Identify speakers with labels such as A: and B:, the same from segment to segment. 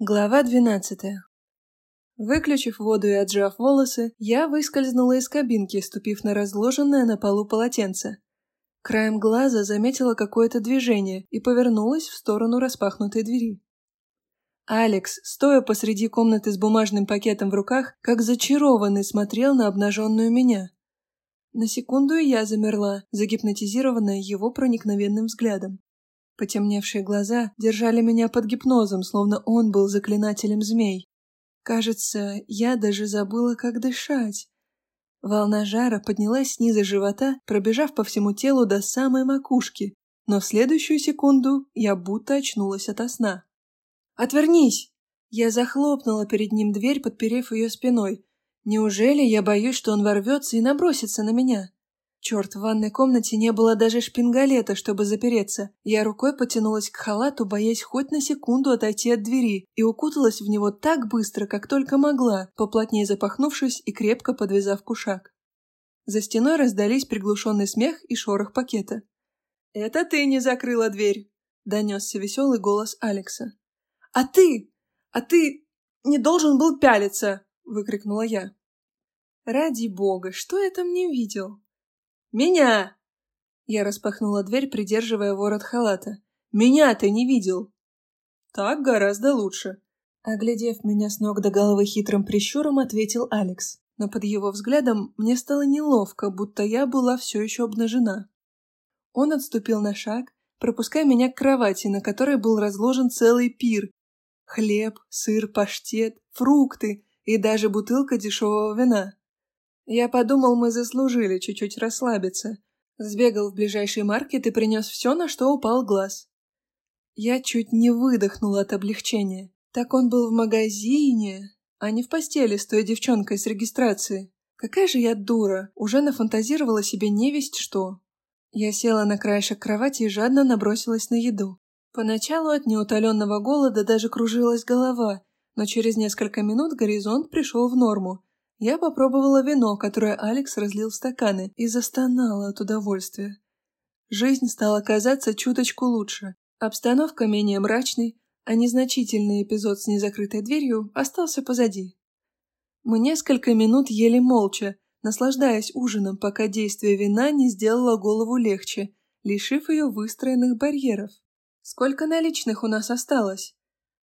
A: Глава двенадцатая. Выключив воду и отжав волосы, я выскользнула из кабинки, ступив на разложенное на полу полотенце. Краем глаза заметила какое-то движение и повернулась в сторону распахнутой двери. Алекс, стоя посреди комнаты с бумажным пакетом в руках, как зачарованный смотрел на обнаженную меня. На секунду я замерла, загипнотизированная его проникновенным взглядом. Потемневшие глаза держали меня под гипнозом, словно он был заклинателем змей. Кажется, я даже забыла, как дышать. Волна жара поднялась снизу живота, пробежав по всему телу до самой макушки, но в следующую секунду я будто очнулась ото сна. «Отвернись!» Я захлопнула перед ним дверь, подперев ее спиной. Неужели я боюсь, что он ворвется и набросится на меня? Черт, в ванной комнате не было даже шпингалета, чтобы запереться. Я рукой потянулась к халату, боясь хоть на секунду отойти от двери, и укуталась в него так быстро, как только могла, поплотнее запахнувшись и крепко подвязав кушак. За стеной раздались приглушенный смех и шорох пакета. «Это ты не закрыла дверь!» — донесся веселый голос Алекса. «А ты! А ты не должен был пялиться!» — выкрикнула я. «Ради бога, что я там не видел?» «Меня!» Я распахнула дверь, придерживая ворот халата. «Меня ты не видел!» «Так гораздо лучше!» Оглядев меня с ног до головы хитрым прищуром, ответил Алекс. Но под его взглядом мне стало неловко, будто я была все еще обнажена. Он отступил на шаг, пропуская меня к кровати, на которой был разложен целый пир. Хлеб, сыр, паштет, фрукты и даже бутылка дешевого вина. Я подумал, мы заслужили чуть-чуть расслабиться. Сбегал в ближайший маркет и принес все, на что упал глаз. Я чуть не выдохнула от облегчения. Так он был в магазине, а не в постели с той девчонкой с регистрации. Какая же я дура, уже нафантазировала себе невесть что. Я села на краешек кровати и жадно набросилась на еду. Поначалу от неутоленного голода даже кружилась голова, но через несколько минут горизонт пришел в норму, я попробовала вино, которое Алекс разлил в стаканы, и застонала от удовольствия. Жизнь стала казаться чуточку лучше. Обстановка менее мрачной, а незначительный эпизод с незакрытой дверью остался позади. Мы несколько минут ели молча, наслаждаясь ужином, пока действие вина не сделало голову легче, лишив ее выстроенных барьеров. Сколько наличных у нас осталось?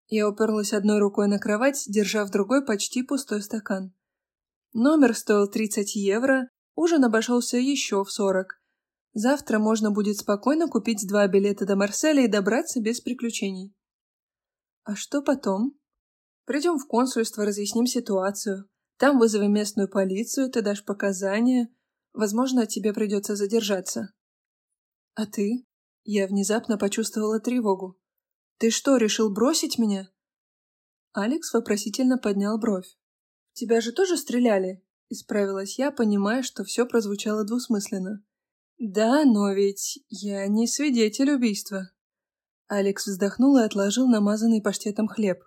A: Я уперлась одной рукой на кровать, держа в другой почти пустой стакан. Номер стоил 30 евро, ужин обошелся еще в 40. Завтра можно будет спокойно купить два билета до Марселя и добраться без приключений. А что потом? Придем в консульство, разъясним ситуацию. Там вызовем местную полицию, ты дашь показания. Возможно, тебе придется задержаться. А ты? Я внезапно почувствовала тревогу. Ты что, решил бросить меня? Алекс вопросительно поднял бровь. «Тебя же тоже стреляли?» — исправилась я, понимая, что все прозвучало двусмысленно. «Да, но ведь я не свидетель убийства». Алекс вздохнул и отложил намазанный паштетом хлеб.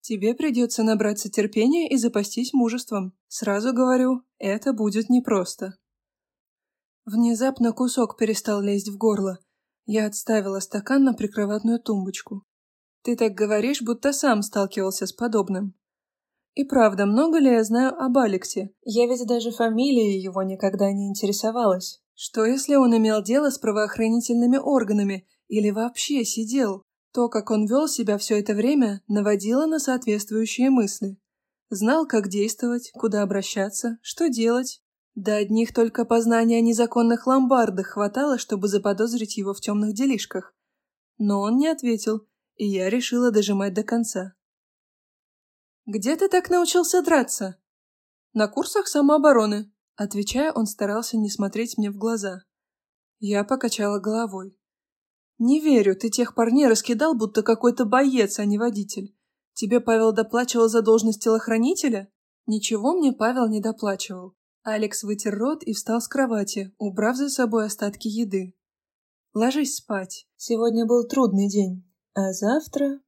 A: «Тебе придется набраться терпения и запастись мужеством. Сразу говорю, это будет непросто». Внезапно кусок перестал лезть в горло. Я отставила стакан на прикроватную тумбочку. «Ты так говоришь, будто сам сталкивался с подобным». И правда, много ли я знаю об Алексе? Я ведь даже фамилией его никогда не интересовалась. Что если он имел дело с правоохранительными органами или вообще сидел? То, как он вел себя все это время, наводило на соответствующие мысли. Знал, как действовать, куда обращаться, что делать. Да одних только познаний о незаконных ломбардах хватало, чтобы заподозрить его в темных делишках. Но он не ответил, и я решила дожимать до конца. «Где ты так научился драться?» «На курсах самообороны», — отвечая, он старался не смотреть мне в глаза. Я покачала головой. «Не верю, ты тех парней раскидал, будто какой-то боец, а не водитель. Тебе Павел доплачивал за должность телохранителя?» Ничего мне Павел не доплачивал. Алекс вытер рот и встал с кровати, убрав за собой остатки еды. «Ложись спать. Сегодня был трудный день. А завтра...»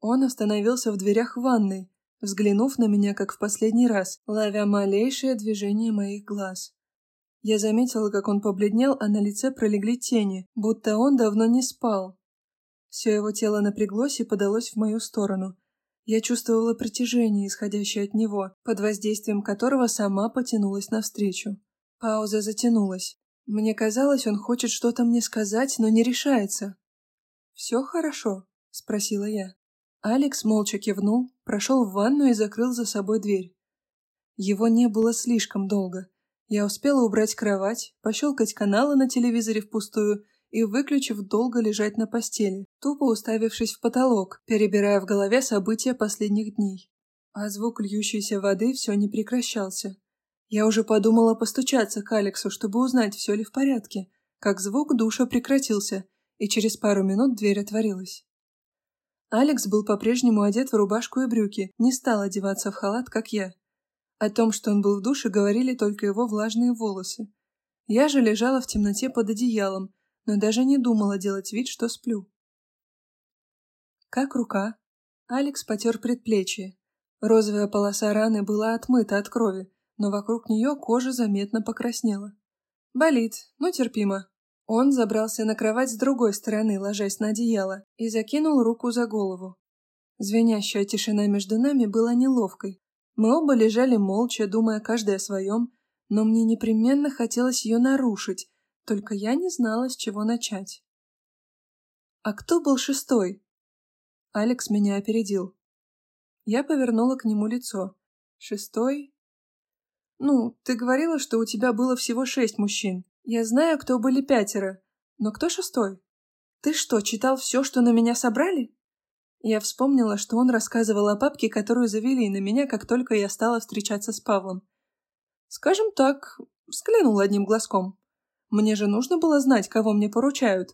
A: Он остановился в дверях ванной, взглянув на меня, как в последний раз, ловя малейшее движение моих глаз. Я заметила, как он побледнел, а на лице пролегли тени, будто он давно не спал. Все его тело напряглось и подалось в мою сторону. Я чувствовала притяжение, исходящее от него, под воздействием которого сама потянулась навстречу. Пауза затянулась. Мне казалось, он хочет что-то мне сказать, но не решается. «Все хорошо?» – спросила я. Алекс молча кивнул, прошел в ванну и закрыл за собой дверь. Его не было слишком долго. Я успела убрать кровать, пощелкать каналы на телевизоре впустую и, выключив, долго лежать на постели, тупо уставившись в потолок, перебирая в голове события последних дней. А звук льющейся воды все не прекращался. Я уже подумала постучаться к Алексу, чтобы узнать, все ли в порядке, как звук душа прекратился, и через пару минут дверь отворилась. Алекс был по-прежнему одет в рубашку и брюки, не стал одеваться в халат, как я. О том, что он был в душе, говорили только его влажные волосы. Я же лежала в темноте под одеялом, но даже не думала делать вид, что сплю. Как рука? Алекс потер предплечье. Розовая полоса раны была отмыта от крови, но вокруг нее кожа заметно покраснела. Болит, но терпимо. Он забрался на кровать с другой стороны, ложась на одеяло, и закинул руку за голову. Звенящая тишина между нами была неловкой. Мы оба лежали молча, думая каждый о своем, но мне непременно хотелось ее нарушить, только я не знала, с чего начать. «А кто был шестой?» Алекс меня опередил. Я повернула к нему лицо. «Шестой?» «Ну, ты говорила, что у тебя было всего шесть мужчин. Я знаю, кто были пятеро. Но кто шестой? Ты что, читал все, что на меня собрали?» Я вспомнила, что он рассказывал о папке, которую завели на меня, как только я стала встречаться с Павлом. Скажем так, взглянул одним глазком. Мне же нужно было знать, кого мне поручают.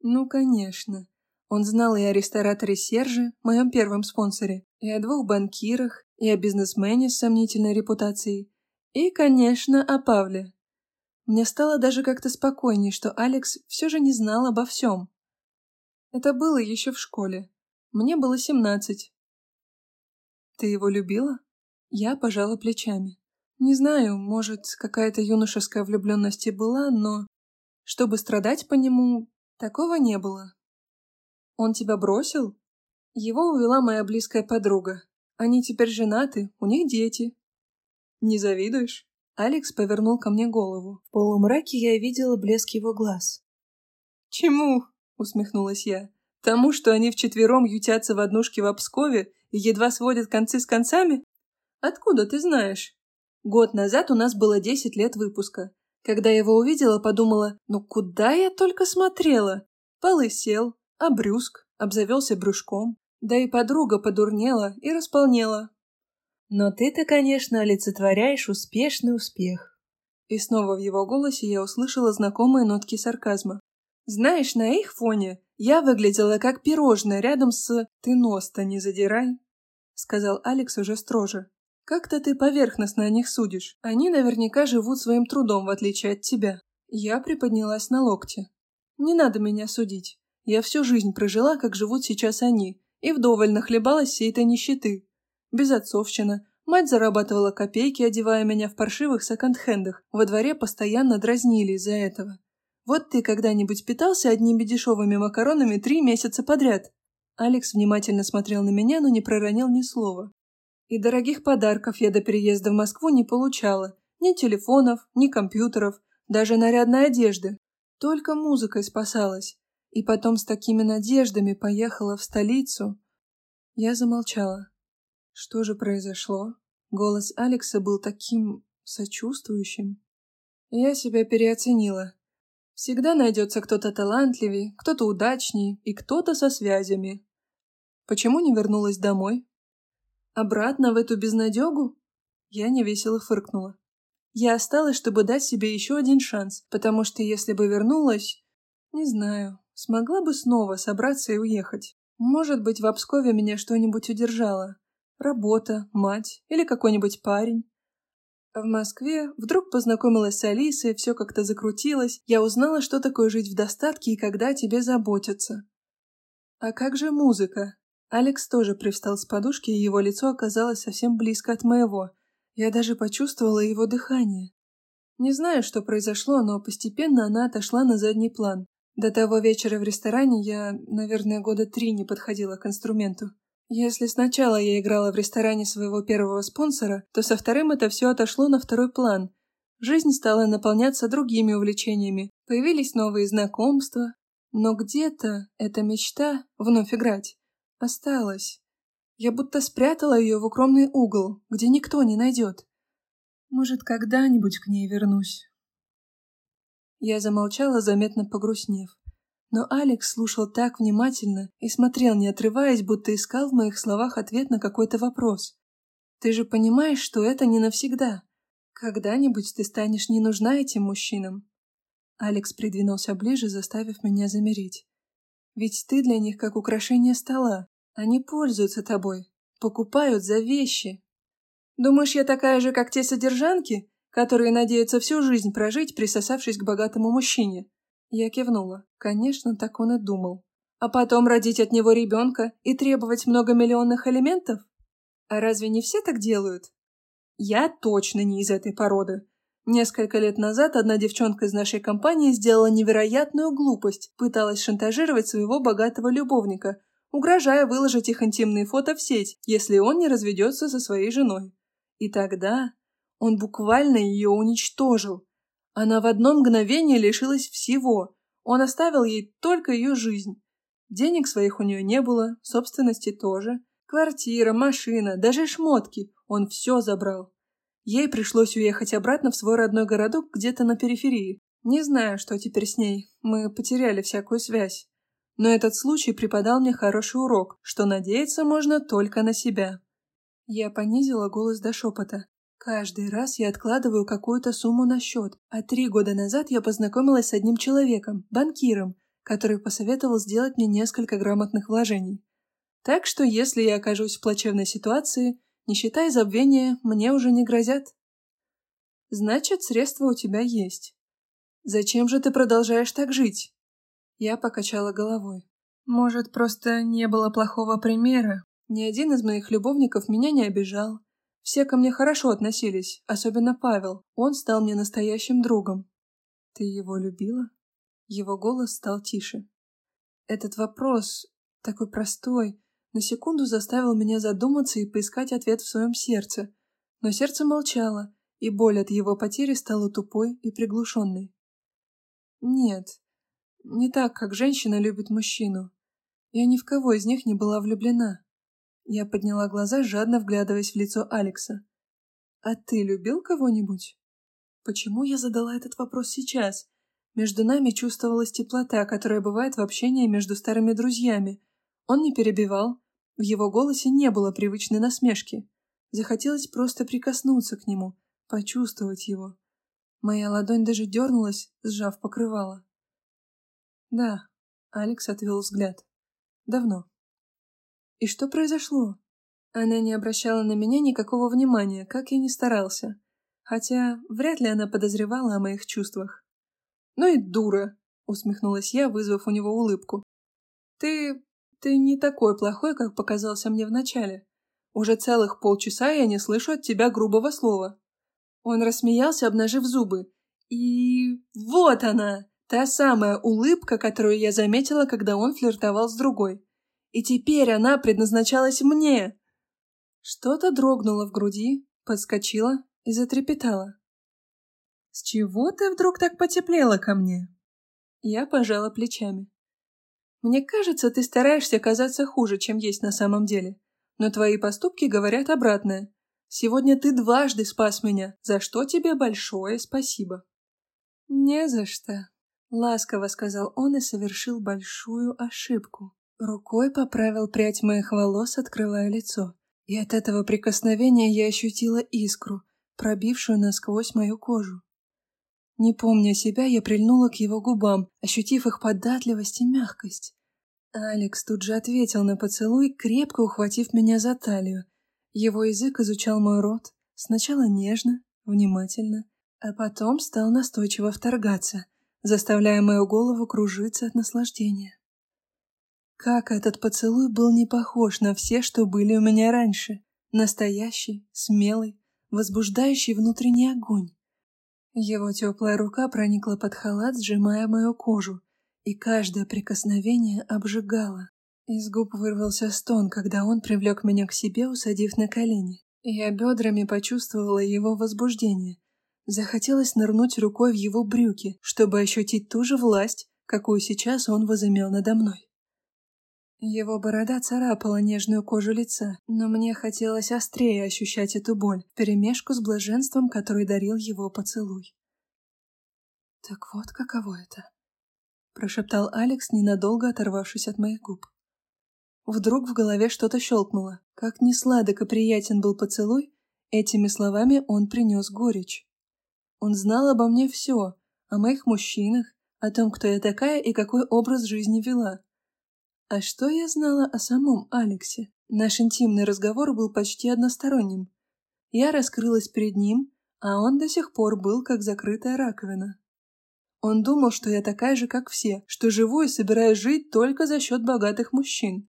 A: Ну, конечно. Он знал и о рестораторе Серже, моем первом спонсоре, и о двух банкирах, и о бизнесмене с сомнительной репутацией, и, конечно, о Павле. Мне стало даже как-то спокойней, что Алекс все же не знал обо всем. Это было еще в школе. Мне было семнадцать. Ты его любила? Я пожала плечами. Не знаю, может, какая-то юношеская влюбленность и была, но... Чтобы страдать по нему, такого не было. Он тебя бросил? Его увела моя близкая подруга. Они теперь женаты, у них дети. Не завидуешь? Алекс повернул ко мне голову. В полумраке я видела блеск его глаз. «Чему?» — усмехнулась я. «Тому, что они вчетвером ютятся в однушке в Обскове и едва сводят концы с концами? Откуда ты знаешь?» Год назад у нас было 10 лет выпуска. Когда его увидела, подумала, ну куда я только смотрела? Полысел, обрюзг, обзавелся брюшком. Да и подруга подурнела и располнела. Но ты-то, конечно, олицетворяешь успешный успех. И снова в его голосе я услышала знакомые нотки сарказма. Знаешь, на их фоне я выглядела как пирожное рядом с «ты нос-то не задирай», — сказал Алекс уже строже. Как-то ты поверхностно о них судишь. Они наверняка живут своим трудом, в отличие от тебя. Я приподнялась на локте. Не надо меня судить. Я всю жизнь прожила, как живут сейчас они, и вдоволь нахлебалась всей этой нищеты. Безотцовщина. Мать зарабатывала копейки, одевая меня в паршивых секонд-хендах. Во дворе постоянно дразнили из-за этого. Вот ты когда-нибудь питался одними дешевыми макаронами три месяца подряд? Алекс внимательно смотрел на меня, но не проронил ни слова. И дорогих подарков я до переезда в Москву не получала. Ни телефонов, ни компьютеров, даже нарядной одежды. Только музыкой спасалась. И потом с такими надеждами поехала в столицу. Я замолчала. Что же произошло? Голос Алекса был таким сочувствующим. Я себя переоценила. Всегда найдется кто-то талантливее, кто-то удачнее и кто-то со связями. Почему не вернулась домой? Обратно в эту безнадегу? Я невесело фыркнула. Я осталась, чтобы дать себе еще один шанс, потому что если бы вернулась... Не знаю, смогла бы снова собраться и уехать. Может быть, в Обскове меня что-нибудь удержало. Работа, мать или какой-нибудь парень. В Москве вдруг познакомилась с Алисой, все как-то закрутилось. Я узнала, что такое жить в достатке и когда о тебе заботятся. А как же музыка? Алекс тоже привстал с подушки, и его лицо оказалось совсем близко от моего. Я даже почувствовала его дыхание. Не знаю, что произошло, но постепенно она отошла на задний план. До того вечера в ресторане я, наверное, года три не подходила к инструменту. Если сначала я играла в ресторане своего первого спонсора, то со вторым это все отошло на второй план. Жизнь стала наполняться другими увлечениями, появились новые знакомства, но где-то эта мечта вновь играть осталась. Я будто спрятала ее в укромный угол, где никто не найдет. Может, когда-нибудь к ней вернусь. Я замолчала, заметно погрустнев. Но Алекс слушал так внимательно и смотрел, не отрываясь, будто искал в моих словах ответ на какой-то вопрос. «Ты же понимаешь, что это не навсегда. Когда-нибудь ты станешь не нужна этим мужчинам». Алекс придвинулся ближе, заставив меня замереть. «Ведь ты для них как украшение стола. Они пользуются тобой, покупают за вещи. Думаешь, я такая же, как те содержанки, которые надеются всю жизнь прожить, присосавшись к богатому мужчине?» Я кивнула. Конечно, так он и думал. А потом родить от него ребенка и требовать многомиллионных элементов? А разве не все так делают? Я точно не из этой породы. Несколько лет назад одна девчонка из нашей компании сделала невероятную глупость, пыталась шантажировать своего богатого любовника, угрожая выложить их интимные фото в сеть, если он не разведется со своей женой. И тогда он буквально ее уничтожил, она в одно мгновение лишилась всего. Он оставил ей только ее жизнь. Денег своих у нее не было, собственности тоже. Квартира, машина, даже шмотки. Он все забрал. Ей пришлось уехать обратно в свой родной городок где-то на периферии. Не знаю, что теперь с ней. Мы потеряли всякую связь. Но этот случай преподал мне хороший урок, что надеяться можно только на себя. Я понизила голос до шепота. Каждый раз я откладываю какую-то сумму на счет, а три года назад я познакомилась с одним человеком, банкиром, который посоветовал сделать мне несколько грамотных вложений. Так что, если я окажусь в плачевной ситуации, нищета и забвение мне уже не грозят. Значит, средства у тебя есть. Зачем же ты продолжаешь так жить? Я покачала головой. Может, просто не было плохого примера. Ни один из моих любовников меня не обижал, все ко мне хорошо относились, особенно Павел. Он стал мне настоящим другом. Ты его любила? Его голос стал тише. Этот вопрос, такой простой, на секунду заставил меня задуматься и поискать ответ в своем сердце. Но сердце молчало, и боль от его потери стала тупой и приглушенной. Нет, не так, как женщина любит мужчину. Я ни в кого из них не была влюблена. Я подняла глаза, жадно вглядываясь в лицо Алекса. «А ты любил кого-нибудь?» Почему я задала этот вопрос сейчас? Между нами чувствовалась теплота, которая бывает в общении между старыми друзьями. Он не перебивал, в его голосе не было привычной насмешки. Захотелось просто прикоснуться к нему, почувствовать его. Моя ладонь даже дернулась, сжав покрывало. «Да», — Алекс отвел взгляд. «Давно». И что произошло? Она не обращала на меня никакого внимания, как я ни старался. Хотя вряд ли она подозревала о моих чувствах. «Ну и дура!» — усмехнулась я, вызвав у него улыбку. «Ты... ты не такой плохой, как показался мне вначале. Уже целых полчаса я не слышу от тебя грубого слова». Он рассмеялся, обнажив зубы. И... вот она! Та самая улыбка, которую я заметила, когда он флиртовал с другой и теперь она предназначалась мне. Что-то дрогнуло в груди, подскочило и затрепетало. «С чего ты вдруг так потеплела ко мне?» Я пожала плечами. «Мне кажется, ты стараешься казаться хуже, чем есть на самом деле, но твои поступки говорят обратное. Сегодня ты дважды спас меня, за что тебе большое спасибо». «Не за что», — ласково сказал он и совершил большую ошибку. Рукой поправил прядь моих волос, открывая лицо. И от этого прикосновения я ощутила искру, пробившую насквозь мою кожу. Не помня себя, я прильнула к его губам, ощутив их податливость и мягкость. Алекс тут же ответил на поцелуй, крепко ухватив меня за талию. Его язык изучал мой рот, сначала нежно, внимательно, а потом стал настойчиво вторгаться, заставляя мою голову кружиться от наслаждения. Как этот поцелуй был не похож на все, что были у меня раньше. Настоящий, смелый, возбуждающий внутренний огонь. Его теплая рука проникла под халат, сжимая мою кожу, и каждое прикосновение обжигало. Из губ вырвался стон, когда он привлек меня к себе, усадив на колени. Я бедрами почувствовала его возбуждение. Захотелось нырнуть рукой в его брюки, чтобы ощутить ту же власть, какую сейчас он возымел надо мной. Его борода царапала нежную кожу лица, но мне хотелось острее ощущать эту боль, перемешку с блаженством, который дарил его поцелуй. «Так вот каково это», — прошептал Алекс, ненадолго оторвавшись от моих губ. Вдруг в голове что-то щелкнуло. Как не сладок и приятен был поцелуй, этими словами он принес горечь. Он знал обо мне все, о моих мужчинах, о том, кто я такая и какой образ жизни вела. А что я знала о самом Алексе? Наш интимный разговор был почти односторонним. Я раскрылась перед ним, а он до сих пор был как закрытая раковина. Он думал, что я такая же, как все, что живу и собираюсь жить только за счет богатых мужчин.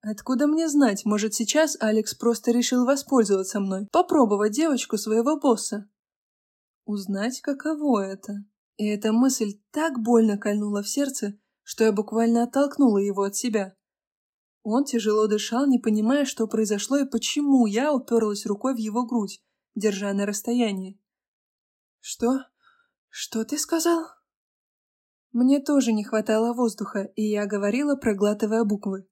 A: Откуда мне знать, может сейчас Алекс просто решил воспользоваться мной, попробовать девочку своего босса? Узнать, каково это. И эта мысль так больно кольнула в сердце, что я буквально оттолкнула его от себя. Он тяжело дышал, не понимая, что произошло и почему я уперлась рукой в его грудь, держа на расстоянии. «Что? Что ты сказал?» Мне тоже не хватало воздуха, и я говорила, проглатывая буквы.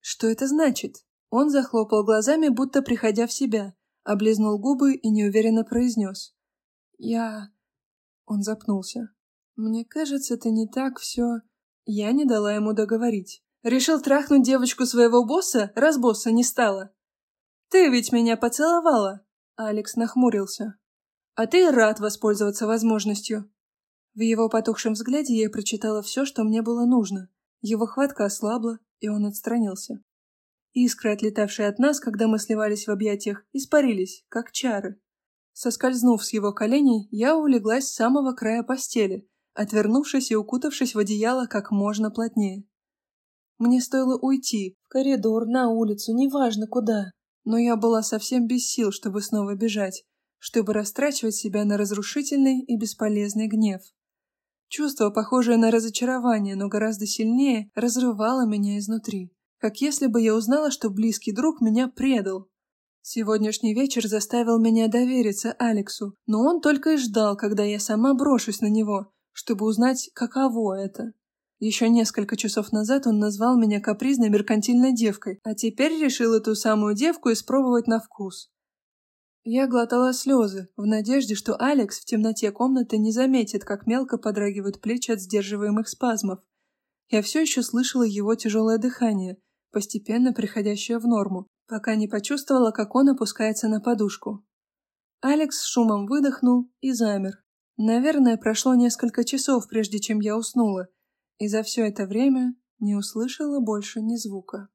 A: Что это значит? Он захлопал глазами, будто приходя в себя, облизнул губы и неуверенно произнес. «Я...» Он запнулся. «Мне кажется, это не так все...» Я не дала ему договорить. «Решил трахнуть девочку своего босса, раз босса не стало?» «Ты ведь меня поцеловала!» Алекс нахмурился. «А ты рад воспользоваться возможностью!» В его потухшем взгляде я прочитала все, что мне было нужно. Его хватка ослабла, и он отстранился. Искры, отлетавшие от нас, когда мы сливались в объятиях, испарились, как чары. Соскользнув с его коленей, я улеглась с самого края постели, отвернувшись и укутавшись в одеяло как можно плотнее. Мне стоило уйти, в коридор, на улицу, неважно куда, но я была совсем без сил, чтобы снова бежать, чтобы растрачивать себя на разрушительный и бесполезный гнев. Чувство, похожее на разочарование, но гораздо сильнее, разрывало меня изнутри, как если бы я узнала, что близкий друг меня предал. Сегодняшний вечер заставил меня довериться Алексу, но он только и ждал, когда я сама брошусь на него, чтобы узнать, каково это. Еще несколько часов назад он назвал меня капризной меркантильной девкой, а теперь решил эту самую девку испробовать на вкус. Я глотала слезы, в надежде, что Алекс в темноте комнаты не заметит, как мелко подрагивают плечи от сдерживаемых спазмов. Я все еще слышала его тяжелое дыхание, постепенно приходящее в норму, пока не почувствовала, как он опускается на подушку. Алекс шумом выдохнул и замер. Наверное, прошло несколько часов, прежде чем я уснула, и за все это время не услышала больше ни звука.